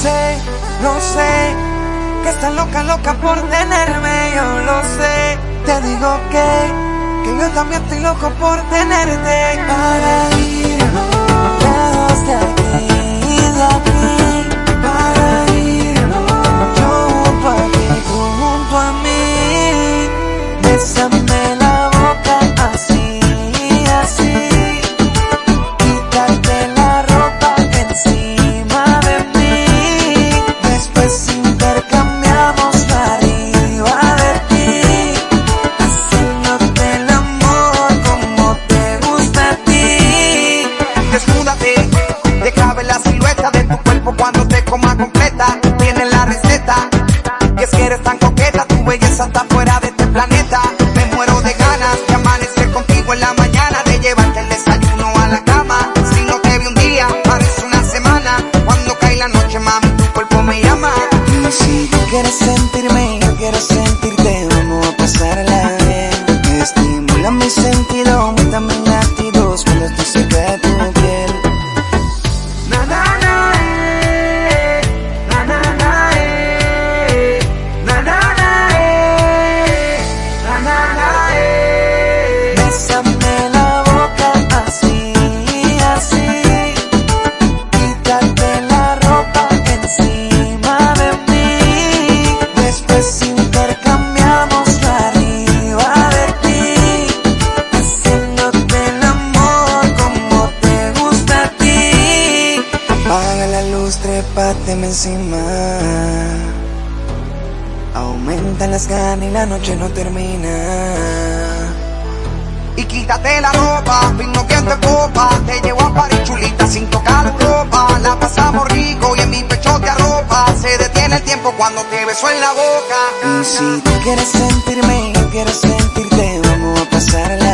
Sé, lo sé, que estás loca, loca por tenerme, yo lo sé. Te digo que, que yo también estoy loco por tenerte coma completa. Tienes la receta, y es que eres tan coqueta, tu belleza está fuera de este planeta. Me muero de ganas de amanecer contigo en la mañana, de llevarte el desayuno a la cama. Si no te vi un día, parece una semana. Cuando cae la noche, mami, tu cuerpo me llama. Si tú quieres sentirme, luz, trépateme encima. Aumenta las ganas y la noche no termina. Y quítate la ropa, vino viento en copa, te llevo a París chulita sin tocar ropa, la pasamos rico y en mi pecho te arropa, se detiene el tiempo cuando te beso en la boca. Y si tú quieres sentirme, yo quiero sentirte, vamos a pasarla bien.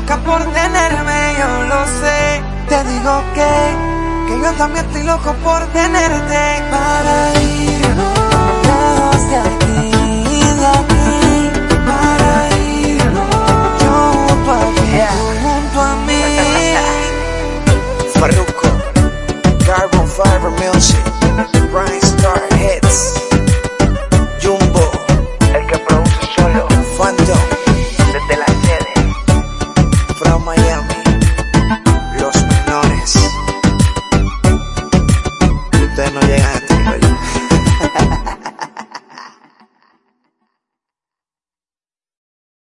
loca por tenerme, yo lo sé. Te digo que, que yo también estoy loco por tenerte. Para irnos de aquí, de aquí. Para irnos yo junto a ti, yeah. junto a mí. Farruko, Carbon Fiber Music, Brian Hits. llegaste.